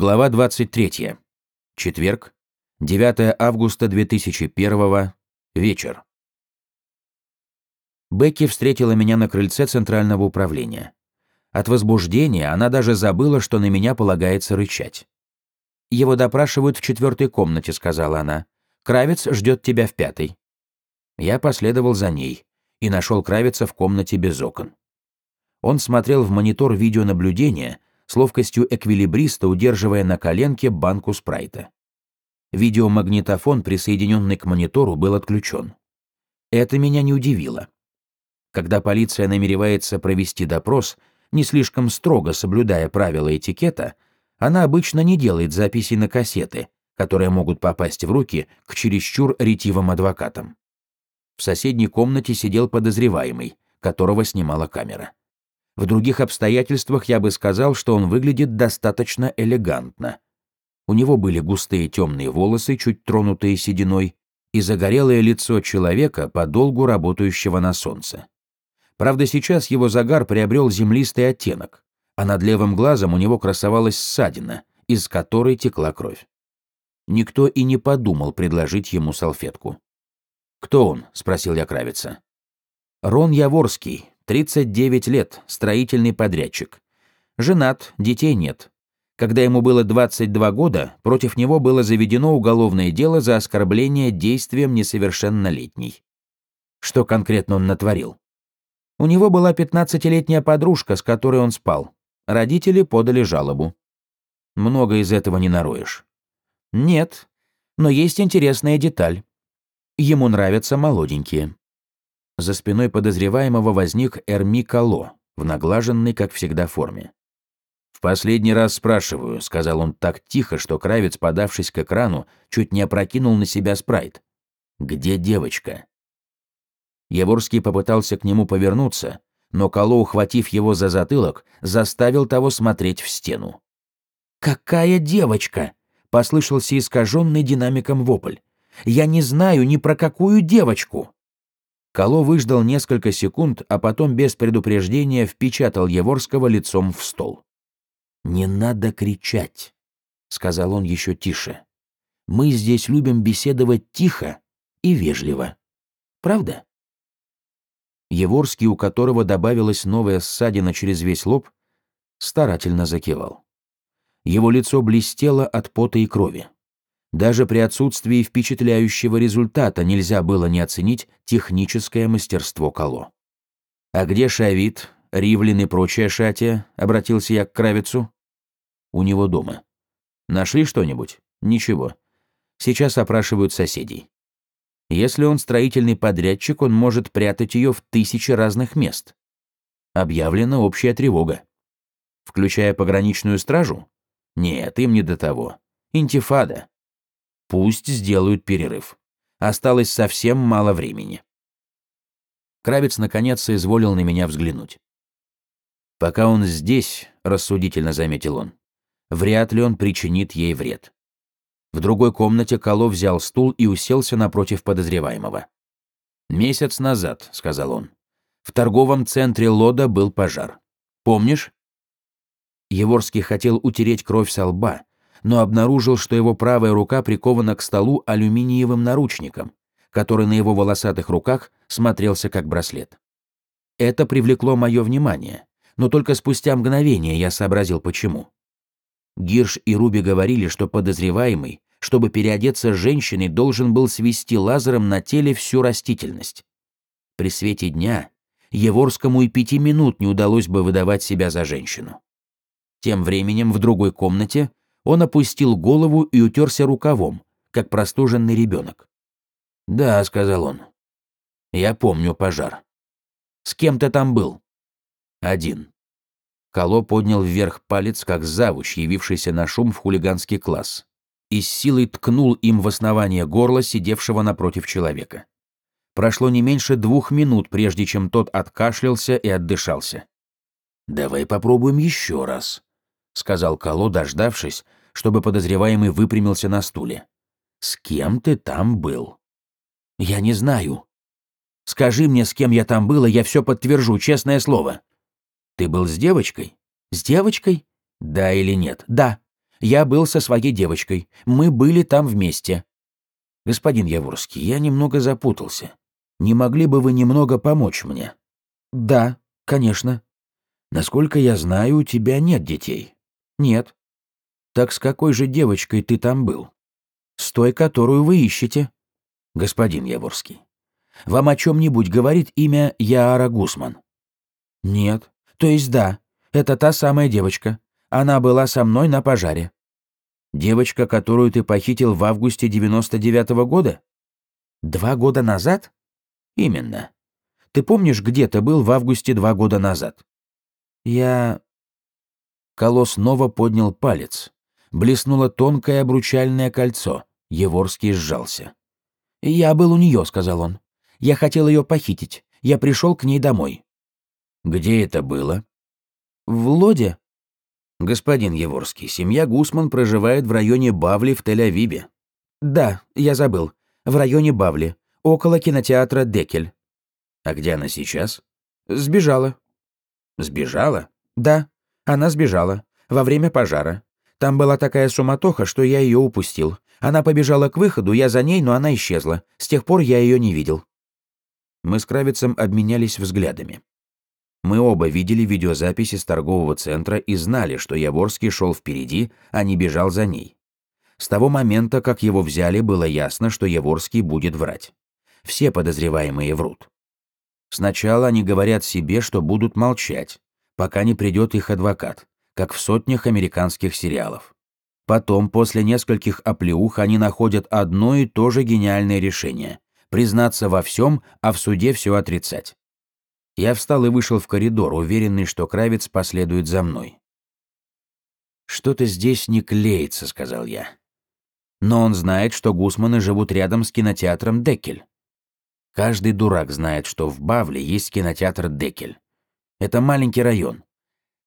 Глава 23. Четверг, 9 августа 2001 вечер. Бекки встретила меня на крыльце центрального управления. От возбуждения она даже забыла, что на меня полагается рычать. «Его допрашивают в четвертой комнате», — сказала она. «Кравец ждет тебя в пятой». Я последовал за ней и нашел Кравица в комнате без окон. Он смотрел в монитор видеонаблюдения, с ловкостью эквилибриста удерживая на коленке банку спрайта. Видеомагнитофон, присоединенный к монитору, был отключен. Это меня не удивило. Когда полиция намеревается провести допрос, не слишком строго соблюдая правила этикета, она обычно не делает записей на кассеты, которые могут попасть в руки к чересчур ретивым адвокатам. В соседней комнате сидел подозреваемый, которого снимала камера. В других обстоятельствах я бы сказал, что он выглядит достаточно элегантно. У него были густые темные волосы, чуть тронутые сединой, и загорелое лицо человека, подолгу работающего на солнце. Правда, сейчас его загар приобрел землистый оттенок, а над левым глазом у него красовалась ссадина, из которой текла кровь. Никто и не подумал предложить ему салфетку. «Кто он?» — спросил я Кравица. «Рон Яворский, 39 лет, строительный подрядчик. Женат, детей нет. Когда ему было 22 года, против него было заведено уголовное дело за оскорбление действием несовершеннолетней. Что конкретно он натворил? У него была 15-летняя подружка, с которой он спал. Родители подали жалобу. Много из этого не нароешь. Нет, но есть интересная деталь. Ему нравятся молоденькие. За спиной подозреваемого возник Эрми Кало в наглаженной, как всегда, форме. «В последний раз спрашиваю», — сказал он так тихо, что Кравец, подавшись к экрану, чуть не опрокинул на себя спрайт. «Где девочка?» Яворский попытался к нему повернуться, но Кало, ухватив его за затылок, заставил того смотреть в стену. «Какая девочка?» — послышался искаженный динамиком вопль. «Я не знаю ни про какую девочку!» Кало выждал несколько секунд, а потом без предупреждения впечатал Еворского лицом в стол. «Не надо кричать», — сказал он еще тише. «Мы здесь любим беседовать тихо и вежливо. Правда?» Еворский, у которого добавилась новая ссадина через весь лоб, старательно закивал. Его лицо блестело от пота и крови. Даже при отсутствии впечатляющего результата нельзя было не оценить техническое мастерство Кало. «А где Шавит, Ривлин и прочая шатия?» — обратился я к Кравицу. «У него дома. Нашли что-нибудь? Ничего. Сейчас опрашивают соседей. Если он строительный подрядчик, он может прятать ее в тысячи разных мест. Объявлена общая тревога. Включая пограничную стражу? Нет, им не до того. Интифада. Пусть сделают перерыв. Осталось совсем мало времени. Кравец наконец соизволил на меня взглянуть. «Пока он здесь», — рассудительно заметил он, — «вряд ли он причинит ей вред». В другой комнате Кало взял стул и уселся напротив подозреваемого. «Месяц назад», — сказал он, — «в торговом центре Лода был пожар. Помнишь?» Еворский хотел утереть кровь со лба, но обнаружил, что его правая рука прикована к столу алюминиевым наручником, который на его волосатых руках смотрелся как браслет. Это привлекло мое внимание, но только спустя мгновение я сообразил, почему. Гирш и Руби говорили, что подозреваемый, чтобы переодеться женщиной, должен был свести лазером на теле всю растительность. При свете дня Еворскому и пяти минут не удалось бы выдавать себя за женщину. Тем временем в другой комнате он опустил голову и утерся рукавом, как простуженный ребенок. «Да», — сказал он. «Я помню пожар. С кем ты там был?» «Один». Кало поднял вверх палец, как завуч, явившийся на шум в хулиганский класс, и с силой ткнул им в основание горла сидевшего напротив человека. Прошло не меньше двух минут, прежде чем тот откашлялся и отдышался. «Давай попробуем еще раз», — сказал Кало, дождавшись, чтобы подозреваемый выпрямился на стуле. «С кем ты там был?» «Я не знаю. Скажи мне, с кем я там был, и я все подтвержу, честное слово». «Ты был с девочкой?» «С девочкой?» «Да или нет?» «Да. Я был со своей девочкой. Мы были там вместе. Господин Яворский, я немного запутался. Не могли бы вы немного помочь мне? Да, конечно. Насколько я знаю, у тебя нет детей. Нет. Так с какой же девочкой ты там был? С той, которую вы ищете. Господин Яворский, вам о чем-нибудь говорит имя Яара Гусман? Нет. То есть да, это та самая девочка. Она была со мной на пожаре. Девочка, которую ты похитил в августе 99-го года? Два года назад? Именно. Ты помнишь, где ты был в августе два года назад? Я... Колос снова поднял палец. Блеснуло тонкое обручальное кольцо. Еворский сжался. «Я был у нее», — сказал он. «Я хотел ее похитить. Я пришел к ней домой». «Где это было?» «В Лоде». «Господин Еворский, семья Гусман проживает в районе Бавли в Тель-Авиве». «Да, я забыл. В районе Бавли, около кинотеатра Декель». «А где она сейчас?» «Сбежала». «Сбежала?» «Да, она сбежала. Во время пожара. Там была такая суматоха, что я ее упустил. Она побежала к выходу, я за ней, но она исчезла. С тех пор я ее не видел». Мы с Кравицем обменялись взглядами. Мы оба видели видеозаписи с торгового центра и знали, что Яворский шел впереди, а не бежал за ней. С того момента, как его взяли, было ясно, что Яворский будет врать. Все подозреваемые врут. Сначала они говорят себе, что будут молчать, пока не придет их адвокат, как в сотнях американских сериалов. Потом, после нескольких оплеух, они находят одно и то же гениальное решение – признаться во всем, а в суде все отрицать. Я встал и вышел в коридор, уверенный, что Кравец последует за мной. «Что-то здесь не клеится», — сказал я. Но он знает, что Гусманы живут рядом с кинотеатром Деккель. Каждый дурак знает, что в Бавле есть кинотеатр Деккель. Это маленький район.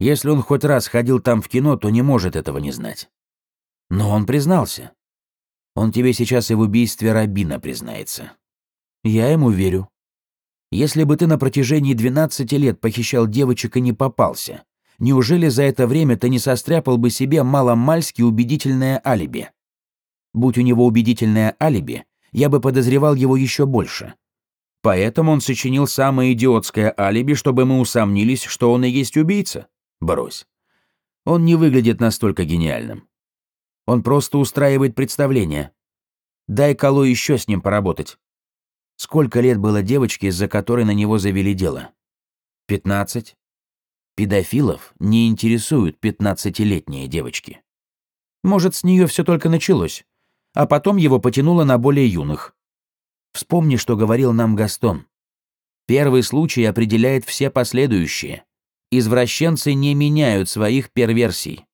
Если он хоть раз ходил там в кино, то не может этого не знать. Но он признался. Он тебе сейчас и в убийстве Рабина признается. Я ему верю. Если бы ты на протяжении 12 лет похищал девочек и не попался, неужели за это время ты не состряпал бы себе маломальски убедительное алиби? Будь у него убедительное алиби, я бы подозревал его еще больше. Поэтому он сочинил самое идиотское алиби, чтобы мы усомнились, что он и есть убийца. Брось. Он не выглядит настолько гениальным. Он просто устраивает представление. Дай Кало еще с ним поработать. Сколько лет было девочке, из-за которой на него завели дело? Пятнадцать. Педофилов не интересуют пятнадцатилетние девочки. Может, с нее все только началось, а потом его потянуло на более юных. Вспомни, что говорил нам Гастон. Первый случай определяет все последующие. Извращенцы не меняют своих перверсий.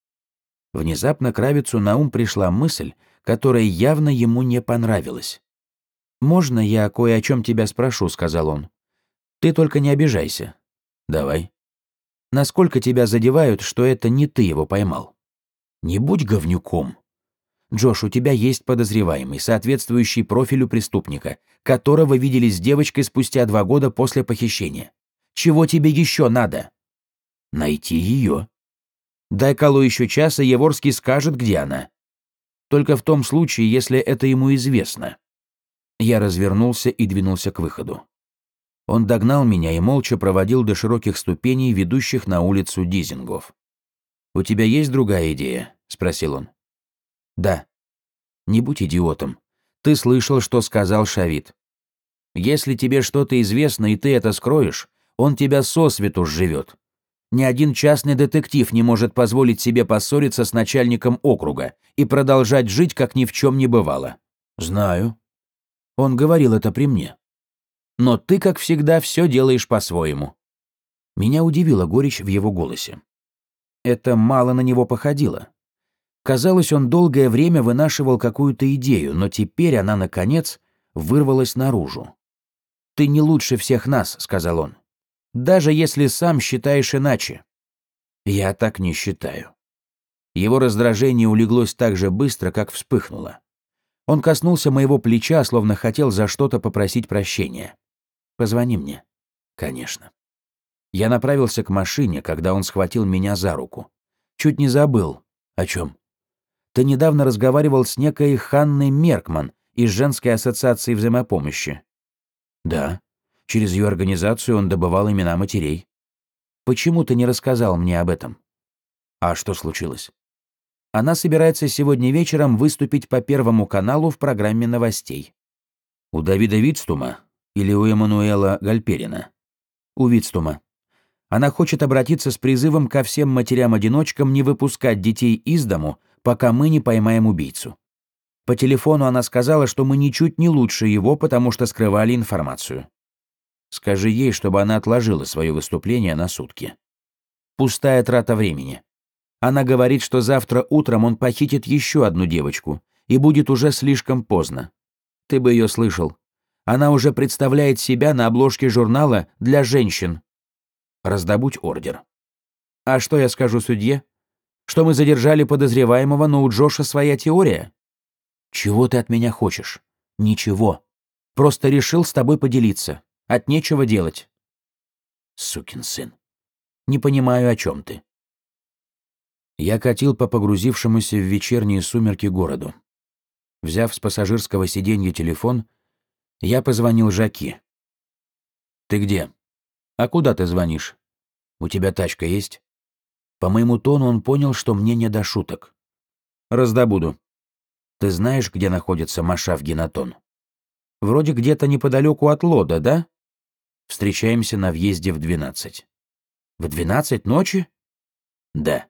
Внезапно Кравицу на ум пришла мысль, которая явно ему не понравилась. «Можно я кое о чем тебя спрошу?» — сказал он. «Ты только не обижайся». «Давай». «Насколько тебя задевают, что это не ты его поймал?» «Не будь говнюком». «Джош, у тебя есть подозреваемый, соответствующий профилю преступника, которого видели с девочкой спустя два года после похищения. Чего тебе еще надо?» «Найти ее». «Дай Калу еще час, и Еворский скажет, где она». «Только в том случае, если это ему известно». Я развернулся и двинулся к выходу. Он догнал меня и молча проводил до широких ступеней, ведущих на улицу Дизингов. «У тебя есть другая идея?» — спросил он. «Да». «Не будь идиотом. Ты слышал, что сказал Шавид. Если тебе что-то известно, и ты это скроешь, он тебя сосвету сживет. Ни один частный детектив не может позволить себе поссориться с начальником округа и продолжать жить, как ни в чем не бывало. Знаю. Он говорил это при мне. Но ты, как всегда, все делаешь по-своему. Меня удивила горечь в его голосе. Это мало на него походило. Казалось, он долгое время вынашивал какую-то идею, но теперь она, наконец, вырвалась наружу. «Ты не лучше всех нас», — сказал он. «Даже если сам считаешь иначе». «Я так не считаю». Его раздражение улеглось так же быстро, как вспыхнуло. Он коснулся моего плеча, словно хотел за что-то попросить прощения. «Позвони мне». «Конечно». Я направился к машине, когда он схватил меня за руку. Чуть не забыл. О чем? Ты недавно разговаривал с некой Ханной Меркман из Женской ассоциации взаимопомощи. Да. Через ее организацию он добывал имена матерей. Почему ты не рассказал мне об этом? А что случилось? Она собирается сегодня вечером выступить по Первому каналу в программе новостей. У Давида Витстума или у Эммануэла Гальперина? У Витстума. Она хочет обратиться с призывом ко всем матерям-одиночкам не выпускать детей из дому, пока мы не поймаем убийцу. По телефону она сказала, что мы ничуть не лучше его, потому что скрывали информацию. Скажи ей, чтобы она отложила свое выступление на сутки. Пустая трата времени. Она говорит, что завтра утром он похитит еще одну девочку, и будет уже слишком поздно. Ты бы ее слышал. Она уже представляет себя на обложке журнала для женщин. Раздобудь ордер. А что я скажу судье? Что мы задержали подозреваемого, но у Джоша своя теория? Чего ты от меня хочешь? Ничего. Просто решил с тобой поделиться. От нечего делать. Сукин сын. Не понимаю, о чем ты. Я катил по погрузившемуся в вечерние сумерки городу. Взяв с пассажирского сиденья телефон, я позвонил Жаки. «Ты где? А куда ты звонишь? У тебя тачка есть?» По моему тону он понял, что мне не до шуток. «Раздобуду. Ты знаешь, где находится Машав Генатон? Вроде где-то неподалеку от Лода, да? Встречаемся на въезде в 12. В 12 ночи? Да.